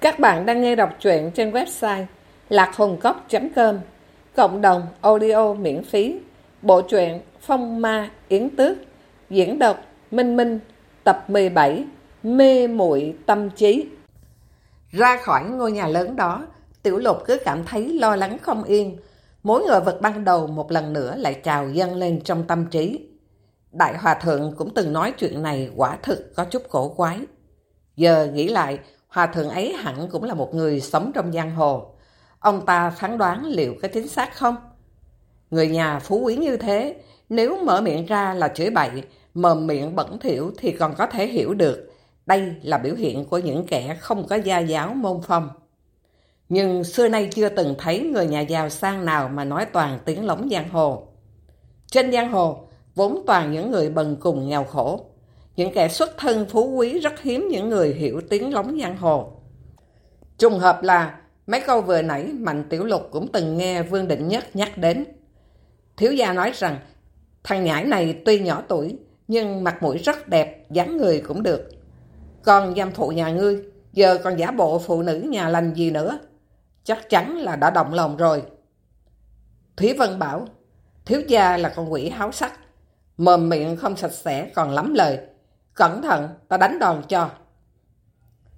Các bạn đang nghe đọc truyện trên website lạc.hồn.com Cộng đồng audio miễn phí. Bộ truyện Phong Ma Yến Tước, Diễn đọc Minh Minh, Tập 17 Mê muội tâm trí. Ra khỏi ngôi nhà lớn đó, Tiểu lục cứ cảm thấy lo lắng không yên. Mối ngờ vật ban đầu một lần nữa lại trào dâng lên trong tâm trí. Đại Hòa Thượng cũng từng nói chuyện này quả thực có chút cổ quái. Giờ nghĩ lại Hòa thượng ấy hẳn cũng là một người sống trong giang hồ. Ông ta phán đoán liệu có chính xác không? Người nhà phú quý như thế, nếu mở miệng ra là chửi bậy, mồm miệng bẩn thỉu thì còn có thể hiểu được. Đây là biểu hiện của những kẻ không có gia giáo môn phong. Nhưng xưa nay chưa từng thấy người nhà giàu sang nào mà nói toàn tiếng lóng giang hồ. Trên giang hồ, vốn toàn những người bần cùng nghèo khổ. Những kẻ xuất thân phú quý rất hiếm những người hiểu tiếng lóng giang hồ. Trùng hợp là mấy câu vừa nãy Mạnh Tiểu Lục cũng từng nghe Vương Định Nhất nhắc đến. Thiếu gia nói rằng thằng nhãi này tuy nhỏ tuổi nhưng mặt mũi rất đẹp, dáng người cũng được. Còn giam thụ nhà ngươi giờ còn giả bộ phụ nữ nhà lành gì nữa. Chắc chắn là đã động lòng rồi. Thúy Vân bảo thiếu gia là con quỷ háo sắc mồm miệng không sạch sẽ còn lắm lời Cẩn thận, ta đánh đòn cho.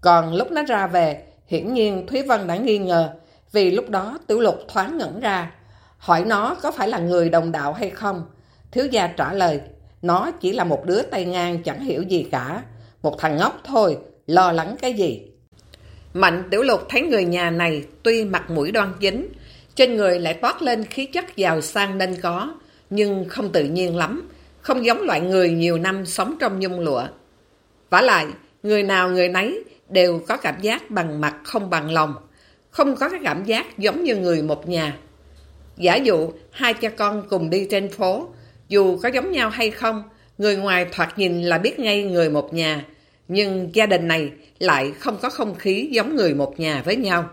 Còn lúc nó ra về, hiển nhiên Thúy Vân đã nghi ngờ, vì lúc đó tiểu lục thoáng ngẩn ra. Hỏi nó có phải là người đồng đạo hay không? Thiếu gia trả lời, nó chỉ là một đứa tay ngang chẳng hiểu gì cả. Một thằng ngốc thôi, lo lắng cái gì? Mạnh tiểu lục thấy người nhà này tuy mặt mũi đoan chính, trên người lại toát lên khí chất giàu sang nên có, nhưng không tự nhiên lắm, không giống loại người nhiều năm sống trong nhung lụa. vả lại, người nào người nấy đều có cảm giác bằng mặt không bằng lòng, không có cái cảm giác giống như người một nhà. Giả dụ hai cha con cùng đi trên phố, dù có giống nhau hay không, người ngoài thoạt nhìn là biết ngay người một nhà, nhưng gia đình này lại không có không khí giống người một nhà với nhau.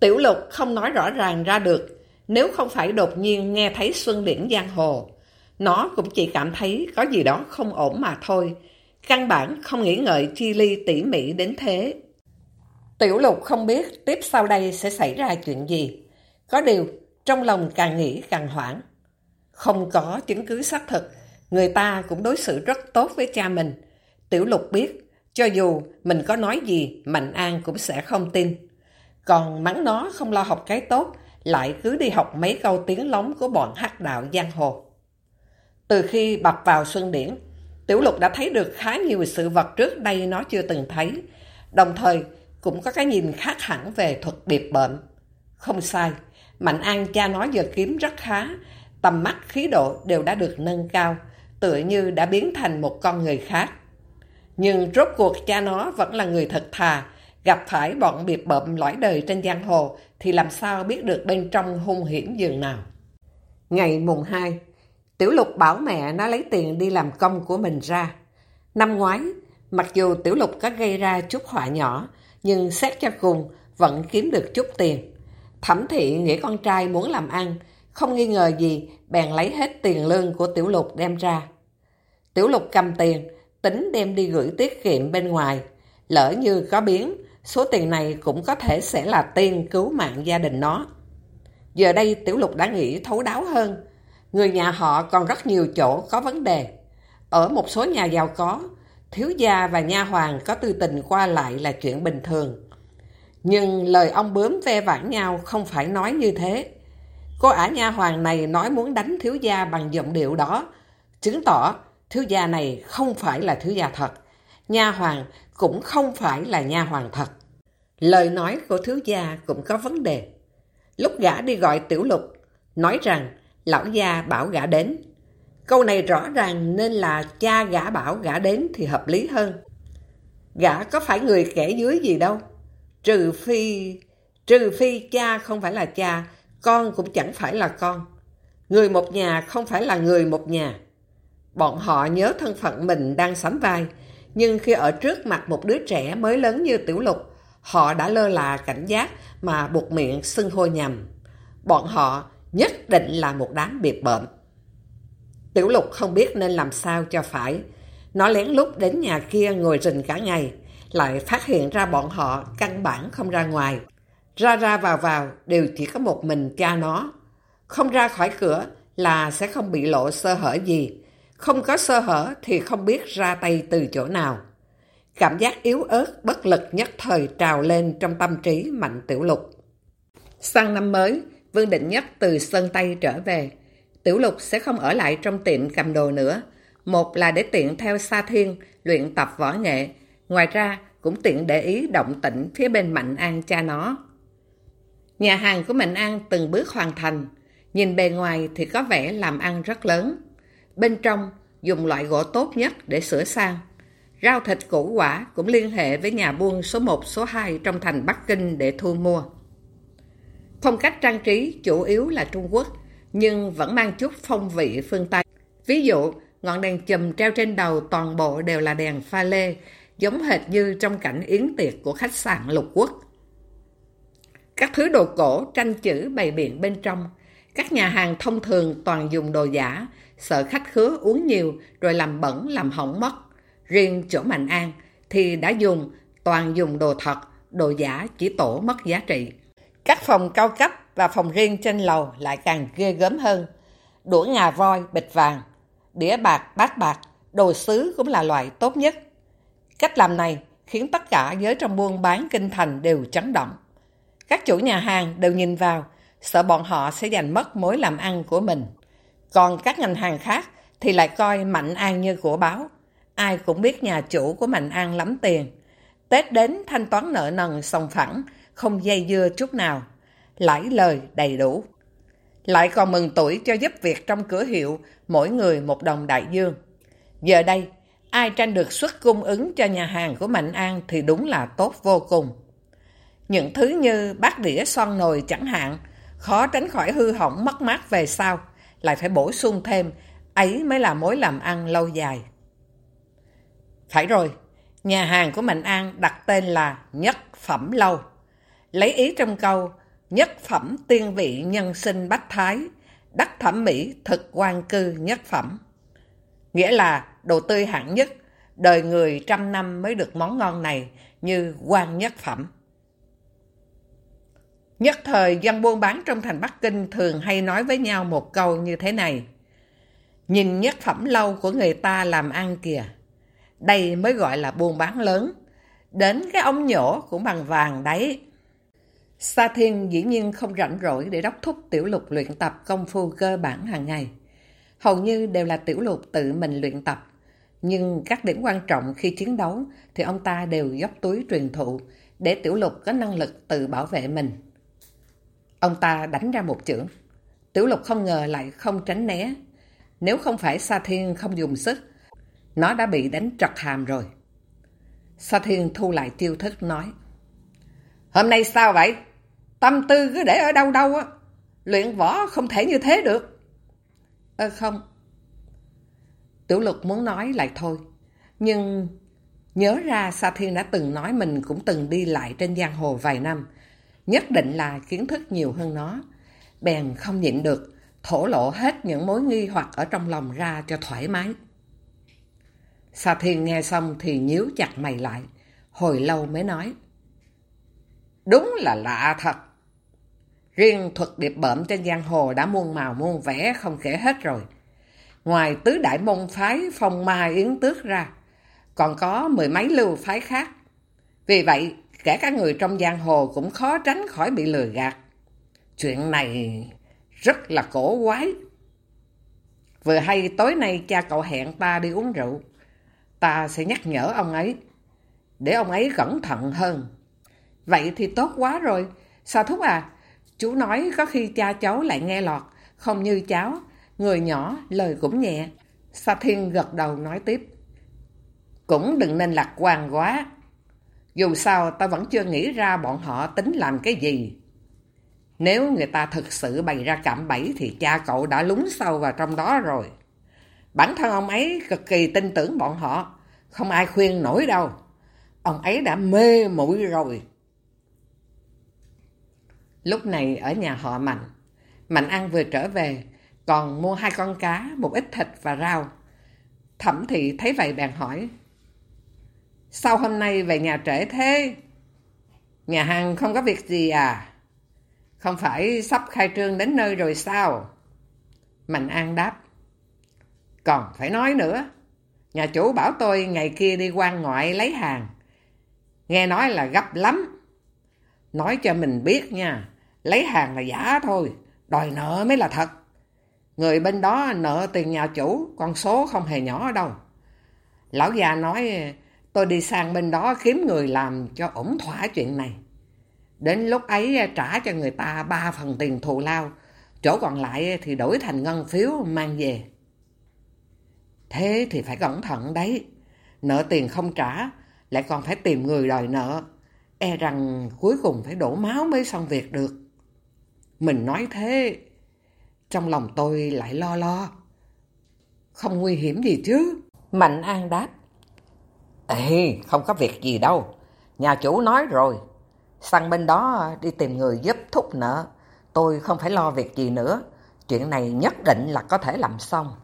Tiểu lục không nói rõ ràng ra được, nếu không phải đột nhiên nghe thấy Xuân Điển Giang Hồ, nó cũng chỉ cảm thấy có gì đó không ổn mà thôi. Căn bản không nghĩ ngợi chi ly tỉ mỉ đến thế. Tiểu lục không biết tiếp sau đây sẽ xảy ra chuyện gì. Có điều, trong lòng càng nghĩ càng hoảng. Không có chứng cứ xác thực, người ta cũng đối xử rất tốt với cha mình. Tiểu lục biết, cho dù mình có nói gì, Mạnh An cũng sẽ không tin. Còn mắng nó không lo học cái tốt, lại cứ đi học mấy câu tiếng lóng của bọn hắc đạo giang hồ. Từ khi bập vào Xuân Điển, Tiểu Lục đã thấy được khá nhiều sự vật trước đây nó chưa từng thấy, đồng thời cũng có cái nhìn khác hẳn về thuật biệt bệnh. Không sai, Mạnh An cha nói giờ kiếm rất khá, tầm mắt khí độ đều đã được nâng cao, tựa như đã biến thành một con người khác. Nhưng rốt cuộc cha nó vẫn là người thật thà, gặp phải bọn biệt bợm lõi đời trên giang hồ thì làm sao biết được bên trong hung hiểm dường nào. Ngày mùng 2, Tiểu Lục bảo mẹ nó lấy tiền đi làm công của mình ra. Năm ngoái, mặc dù Tiểu Lục có gây ra chút họa nhỏ, nhưng xét cho cùng vẫn kiếm được chút tiền. Thẩm thị nghĩ con trai muốn làm ăn, không nghi ngờ gì, bèn lấy hết tiền lương của Tiểu Lục đem ra. Tiểu Lục cầm tiền, tính đem đi gửi tiết kiệm bên ngoài. Lỡ như có biến, số tiền này cũng có thể sẽ là tiền cứu mạng gia đình nó. Giờ đây Tiểu Lục đã nghĩ thấu đáo hơn, Người nhà họ còn rất nhiều chỗ có vấn đề. Ở một số nhà giàu có, thiếu gia và nha hoàng có tư tình qua lại là chuyện bình thường. Nhưng lời ông bướm ve vãn nhau không phải nói như thế. Cô ả nha hoàng này nói muốn đánh thiếu gia bằng giọng điệu đó, chứng tỏ thiếu gia này không phải là thiếu gia thật. Nha hoàng cũng không phải là nha hoàng thật. Lời nói của thiếu gia cũng có vấn đề. Lúc gã đi gọi tiểu lục, nói rằng Lão gia bảo gã đến. Câu này rõ ràng nên là cha gã bảo gã đến thì hợp lý hơn. Gã có phải người kẻ dưới gì đâu. Trừ phi... Trừ phi cha không phải là cha, con cũng chẳng phải là con. Người một nhà không phải là người một nhà. Bọn họ nhớ thân phận mình đang sắm vai, nhưng khi ở trước mặt một đứa trẻ mới lớn như Tiểu Lục, họ đã lơ là cảnh giác mà buộc miệng xưng hô nhầm. Bọn họ nhất định là một đám biệt bợm. Tiểu lục không biết nên làm sao cho phải. Nó lén lút đến nhà kia ngồi rình cả ngày, lại phát hiện ra bọn họ căn bản không ra ngoài. Ra ra vào vào đều chỉ có một mình cha nó. Không ra khỏi cửa là sẽ không bị lộ sơ hở gì. Không có sơ hở thì không biết ra tay từ chỗ nào. Cảm giác yếu ớt, bất lực nhất thời trào lên trong tâm trí Mạnh Tiểu Lục. Sang năm mới, Vương Định Nhất từ sân Tây trở về. Tiểu Lục sẽ không ở lại trong tiệm cầm đồ nữa. Một là để tiện theo Sa Thiên, luyện tập võ nghệ. Ngoài ra, cũng tiện để ý động tĩnh phía bên Mạnh An cha nó. Nhà hàng của Mạnh An từng bước hoàn thành. Nhìn bề ngoài thì có vẻ làm ăn rất lớn. Bên trong, dùng loại gỗ tốt nhất để sửa sang. Rau thịt củ quả cũng liên hệ với nhà buôn số 1, số 2 trong thành Bắc Kinh để thu mua. Phong cách trang trí chủ yếu là Trung Quốc, nhưng vẫn mang chút phong vị phương Tây. Ví dụ, ngọn đèn chùm treo trên đầu toàn bộ đều là đèn pha lê, giống hệt như trong cảnh yến tiệc của khách sạn lục quốc. Các thứ đồ cổ, tranh chữ bày biện bên trong. Các nhà hàng thông thường toàn dùng đồ giả, sợ khách khứa uống nhiều rồi làm bẩn, làm hỏng mất. Riêng chỗ Mạnh An thì đã dùng, toàn dùng đồ thật, đồ giả chỉ tổ mất giá trị. Các phòng cao cấp và phòng riêng trên lầu lại càng ghê gớm hơn. Đũa ngà voi, bịch vàng, đĩa bạc, bát bạc, đồ sứ cũng là loại tốt nhất. Cách làm này khiến tất cả giới trong buôn bán kinh thành đều chấn động. Các chủ nhà hàng đều nhìn vào, sợ bọn họ sẽ giành mất mối làm ăn của mình. Còn các ngành hàng khác thì lại coi Mạnh An như của báo. Ai cũng biết nhà chủ của Mạnh An lắm tiền. Tết đến thanh toán nợ nần sòng phẳng, không dây dưa chút nào. Lãi lời đầy đủ. Lại còn mừng tuổi cho giúp việc trong cửa hiệu, mỗi người một đồng đại dương. Giờ đây, ai tranh được suất cung ứng cho nhà hàng của Mạnh An thì đúng là tốt vô cùng. Những thứ như bát đĩa son nồi chẳng hạn, khó tránh khỏi hư hỏng mất mát về sau, lại phải bổ sung thêm, ấy mới là mối làm ăn lâu dài. Phải rồi, nhà hàng của Mạnh An đặt tên là Nhất Phẩm Lâu. Lấy ý trong câu, nhất phẩm tiên vị nhân sinh bách thái, đắc thẩm mỹ thực quan cư nhất phẩm. Nghĩa là đồ tươi hạng nhất, đời người trăm năm mới được món ngon này như quan nhất phẩm. Nhất thời dân buôn bán trong thành Bắc Kinh thường hay nói với nhau một câu như thế này. Nhìn nhất phẩm lâu của người ta làm ăn kìa. Đây mới gọi là buôn bán lớn. Đến cái ống nhổ cũng bằng vàng đấy. Sa Thiên dĩ nhiên không rảnh rỗi để đốc thúc Tiểu Lục luyện tập công phu cơ bản hàng ngày. Hầu như đều là Tiểu Lục tự mình luyện tập. Nhưng các điểm quan trọng khi chiến đấu thì ông ta đều dốc túi truyền thụ để Tiểu Lục có năng lực tự bảo vệ mình. Ông ta đánh ra một chưởng. Tiểu Lục không ngờ lại không tránh né. Nếu không phải Sa Thiên không dùng sức, nó đã bị đánh trật hàm rồi. Sa Thiên thu lại chiêu thức nói. Hôm nay sao vậy? Tâm tư cứ để ở đâu đâu á. Luyện võ không thể như thế được. Ơ không. Tiểu lục muốn nói lại thôi. Nhưng nhớ ra Sa Thiên đã từng nói mình cũng từng đi lại trên giang hồ vài năm. Nhất định là kiến thức nhiều hơn nó. Bèn không nhịn được, thổ lộ hết những mối nghi hoặc ở trong lòng ra cho thoải mái. Sa Thiên nghe xong thì nhíu chặt mày lại, hồi lâu mới nói. Đúng là lạ thật. Riêng thuật điệp bẩm trên giang hồ đã muôn màu muôn vẻ không kể hết rồi. Ngoài tứ đại môn phái phong ma yến tước ra, còn có mười mấy lưu phái khác. Vì vậy, kể cả người trong giang hồ cũng khó tránh khỏi bị lừa gạt. Chuyện này rất là cổ quái. Vừa hay tối nay cha cậu hẹn ta đi uống rượu. Ta sẽ nhắc nhở ông ấy, để ông ấy cẩn thận hơn. Vậy thì tốt quá rồi. Sao thúc à? Chú nói có khi cha cháu lại nghe lọt, không như cháu. Người nhỏ, lời cũng nhẹ. Sa Thiên gật đầu nói tiếp. Cũng đừng nên lạc quan quá. Dù sao ta vẫn chưa nghĩ ra bọn họ tính làm cái gì. Nếu người ta thực sự bày ra cạm bẫy thì cha cậu đã lúng sâu vào trong đó rồi. Bản thân ông ấy cực kỳ tin tưởng bọn họ. Không ai khuyên nổi đâu. Ông ấy đã mê mũi rồi. Lúc này ở nhà họ Mạnh, Mạnh ăn vừa trở về, còn mua hai con cá, một ít thịt và rau. Thẩm thị thấy vậy bèn hỏi, Sao hôm nay về nhà trễ thế? Nhà hàng không có việc gì à? Không phải sắp khai trương đến nơi rồi sao? Mạnh An đáp. Còn phải nói nữa. Nhà chủ bảo tôi ngày kia đi quan ngoại lấy hàng. Nghe nói là gấp lắm. Nói cho mình biết nha. Lấy hàng là giả thôi. Đòi nợ mới là thật. Người bên đó nợ tiền nhà chủ. Con số không hề nhỏ đâu. Lão già nói tôi đi sang bên đó kiếm người làm cho ổn thỏa chuyện này. Đến lúc ấy à, trả cho người ta ba phần tiền thù lao. Chỗ còn lại à, thì đổi thành ngân phiếu mang về. Thế thì phải cẩn thận đấy. Nợ tiền không trả, lại còn phải tìm người đòi nợ. E rằng cuối cùng phải đổ máu mới xong việc được. Mình nói thế, trong lòng tôi lại lo lo. Không nguy hiểm gì chứ? Mạnh An đáp. Ê, không có việc gì đâu. Nhà chủ nói rồi. Sang bên đó đi tìm người giúp thúc nợ. Tôi không phải lo việc gì nữa. Chuyện này nhất định là có thể làm xong.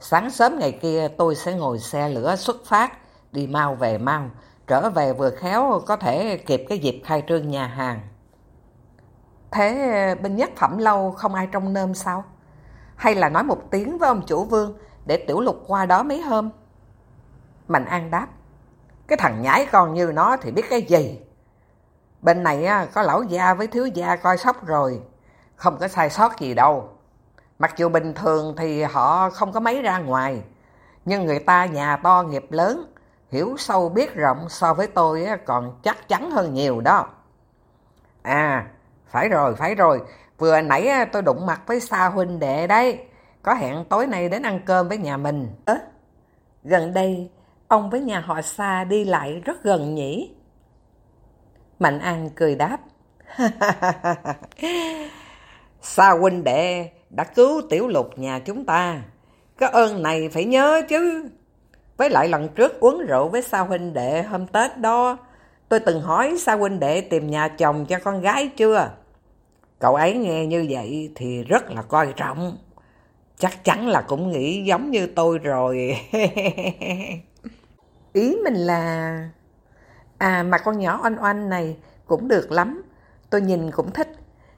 Sáng sớm ngày kia tôi sẽ ngồi xe lửa xuất phát, đi mau về mau, trở về vừa khéo có thể kịp cái dịp khai trương nhà hàng. Thế ờ, bên nhất phẩm lâu không ai trong nơm sao? Hay là nói một tiếng với ông chủ vương để tiểu lục qua đó mấy hôm? Mạnh An đáp, cái thằng nhái con như nó thì biết cái gì? Bên này có lão gia với thiếu gia coi sóc rồi, không có sai sót gì đâu. Mặc dù bình thường thì họ không có mấy ra ngoài, nhưng người ta nhà to nghiệp lớn, hiểu sâu biết rộng so với tôi còn chắc chắn hơn nhiều đó. À, phải rồi, phải rồi, vừa nãy tôi đụng mặt với Sa huynh đệ đấy, có hẹn tối nay đến ăn cơm với nhà mình. Ơ, gần đây ông với nhà họ Sa đi lại rất gần nhỉ? Mạnh An cười đáp. Sa huynh đệ đã cứu tiểu lục nhà chúng ta. Cái ơn này phải nhớ chứ. Với lại lần trước uống rượu với Sa huynh đệ hôm Tết đó, tôi từng hỏi Sa huynh đệ tìm nhà chồng cho con gái chưa? Cậu ấy nghe như vậy thì rất là coi trọng. Chắc chắn là cũng nghĩ giống như tôi rồi. Ý mình là... À mà con nhỏ oanh oanh này cũng được lắm. Tôi nhìn cũng thích.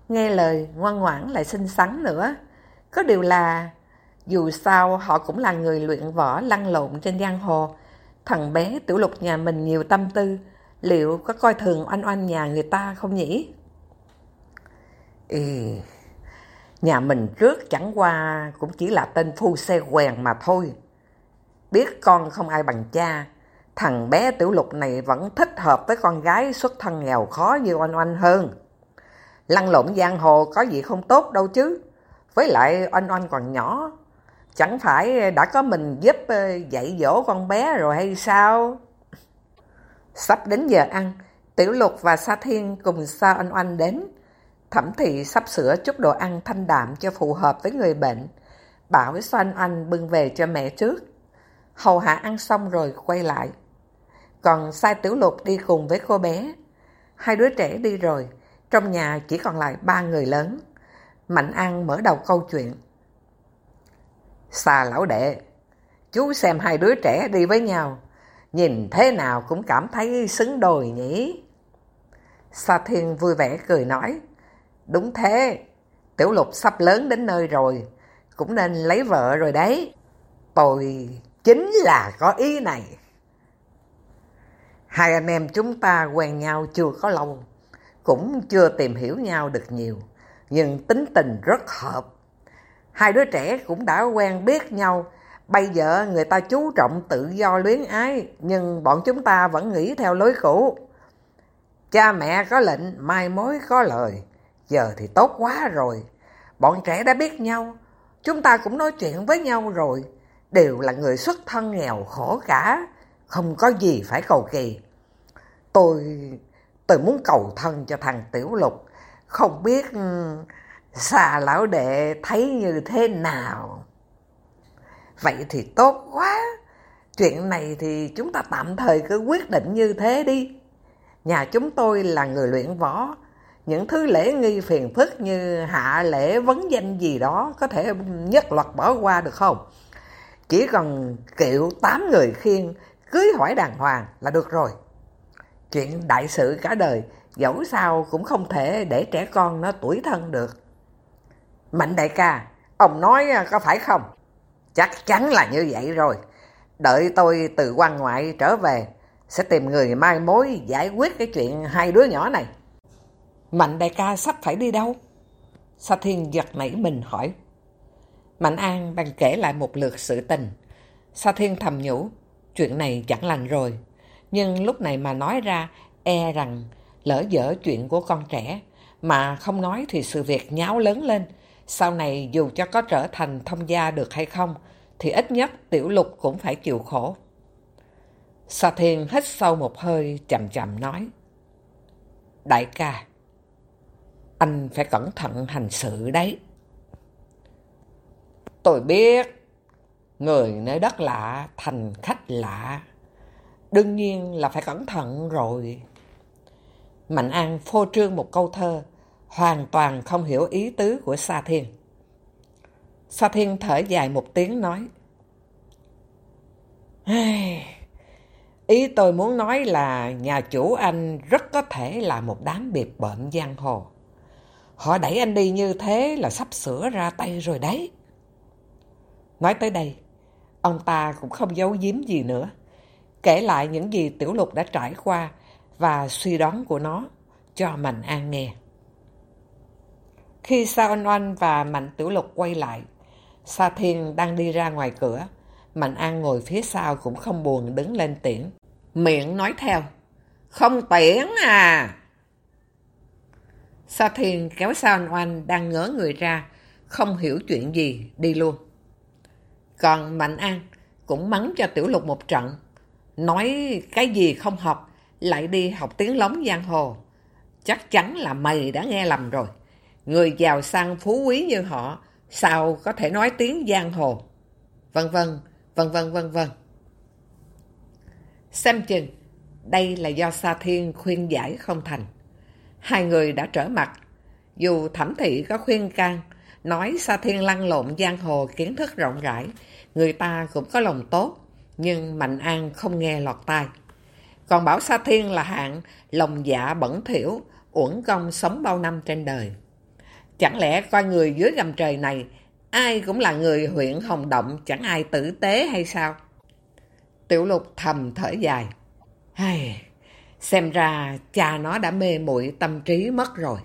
Nghe lời ngoan ngoãn lại xinh xắn nữa. Có điều là, dù sao họ cũng là người luyện võ lăn lộn trên giang hồ. Thằng bé tiểu lục nhà mình nhiều tâm tư, liệu có coi thường oanh oanh nhà người ta không nhỉ? Ừ, nhà mình trước chẳng qua cũng chỉ là tên phu xe quèn mà thôi. Biết con không ai bằng cha, thằng bé tiểu lục này vẫn thích hợp với con gái xuất thân nghèo khó như oanh oanh hơn. Lăn lộn giang hồ có gì không tốt đâu chứ. Với lại oanh oanh còn nhỏ, chẳng phải đã có mình giúp ờ, dạy dỗ con bé rồi hay sao? Sắp đến giờ ăn, Tiểu Lục và Sa Thiên cùng Sa Oanh Oanh đến. Thẩm thị sắp sửa chút đồ ăn thanh đạm cho phù hợp với người bệnh. Bảo với xoan anh bưng về cho mẹ trước. Hầu hạ ăn xong rồi quay lại. Còn sai Tiểu Lục đi cùng với cô bé. Hai đứa trẻ đi rồi, trong nhà chỉ còn lại ba người lớn. Mạnh An mở đầu câu chuyện. Xà lão đệ, chú xem hai đứa trẻ đi với nhau, nhìn thế nào cũng cảm thấy xứng đôi nhỉ. Sa Thiên vui vẻ cười nói, đúng thế, Tiểu Lục sắp lớn đến nơi rồi, cũng nên lấy vợ rồi đấy. Tôi chính là có ý này. Hai anh em chúng ta quen nhau chưa có lâu, cũng chưa tìm hiểu nhau được nhiều nhưng tính tình rất hợp. Hai đứa trẻ cũng đã quen biết nhau, bây giờ người ta chú trọng tự do luyến ái, nhưng bọn chúng ta vẫn nghĩ theo lối cũ. Cha mẹ có lệnh, mai mối có lời, giờ thì tốt quá rồi. Bọn trẻ đã biết nhau, chúng ta cũng nói chuyện với nhau rồi, đều là người xuất thân nghèo khổ cả, không có gì phải cầu kỳ. Tôi, tôi muốn cầu thân cho thằng Tiểu Lục, không biết ừ, xà lão đệ thấy như thế nào. Vậy thì tốt quá. Chuyện này thì chúng ta tạm thời cứ quyết định như thế đi. Nhà chúng tôi là người luyện võ. Những thứ lễ nghi phiền phức như hạ lễ vấn danh gì đó có thể nhất loạt bỏ qua được không? Chỉ cần kiệu tám người khiên, cưới hỏi đàng hoàng là được rồi. Chuyện đại sự cả đời, dẫu sao cũng không thể để trẻ con nó tuổi thân được. Mạnh đại ca, ông nói có phải không? Chắc chắn là như vậy rồi. Đợi tôi từ quan ngoại trở về, sẽ tìm người mai mối giải quyết cái chuyện hai đứa nhỏ này. Mạnh đại ca sắp phải đi đâu? Sa Thiên giật nảy mình hỏi. Mạnh An đang kể lại một lượt sự tình. Sa Thiên thầm nhủ, chuyện này chẳng lành rồi. Nhưng lúc này mà nói ra, e rằng lỡ dở chuyện của con trẻ. Mà không nói thì sự việc nháo lớn lên. Sau này dù cho có trở thành thông gia được hay không, thì ít nhất tiểu lục cũng phải chịu khổ. Sa Thiên hít sâu một hơi chậm chậm nói. Đại ca, anh phải cẩn thận hành sự đấy. Tôi biết, người nơi đất lạ thành khách lạ. Đương nhiên là phải cẩn thận rồi. Mạnh An phô trương một câu thơ, hoàn toàn không hiểu ý tứ của Sa Thiên. Sa Thiên thở dài một tiếng nói. Ý tôi muốn nói là nhà chủ anh rất có thể là một đám biệt bệnh giang hồ. Họ đẩy anh đi như thế là sắp sửa ra tay rồi đấy. Nói tới đây, ông ta cũng không giấu giếm gì nữa. Kể lại những gì Tiểu Lục đã trải qua và suy đoán của nó cho Mạnh An nghe. Khi Sa Anh Oanh và Mạnh Tiểu Lục quay lại, Sa Thiên đang đi ra ngoài cửa. Mạnh An ngồi phía sau cũng không buồn đứng lên tiễn. Miệng nói theo. Không tiễn à! Sa Thiên kéo Sao Oanh đang ngỡ người ra, không hiểu chuyện gì, đi luôn. Còn Mạnh An cũng mắng cho Tiểu Lục một trận. Nói cái gì không học, lại đi học tiếng lóng giang hồ. Chắc chắn là mày đã nghe lầm rồi. Người giàu sang phú quý như họ, sao có thể nói tiếng giang hồ? Vân vân, vân vân vân vân. Xem chừng, đây là do Sa Thiên khuyên giải không thành. Hai người đã trở mặt. Dù thẩm thị có khuyên can, nói Sa Thiên lăn lộn giang hồ kiến thức rộng rãi, người ta cũng có lòng tốt, nhưng Mạnh An không nghe lọt tai. Còn bảo Sa Thiên là hạng lòng dạ bẩn thiểu, uổng công sống bao năm trên đời. Chẳng lẽ coi người dưới gầm trời này, ai cũng là người huyện Hồng Động, chẳng ai tử tế hay sao? Tiểu lục thầm thở dài. Hây xem ra cha nó đã mê muội tâm trí mất rồi.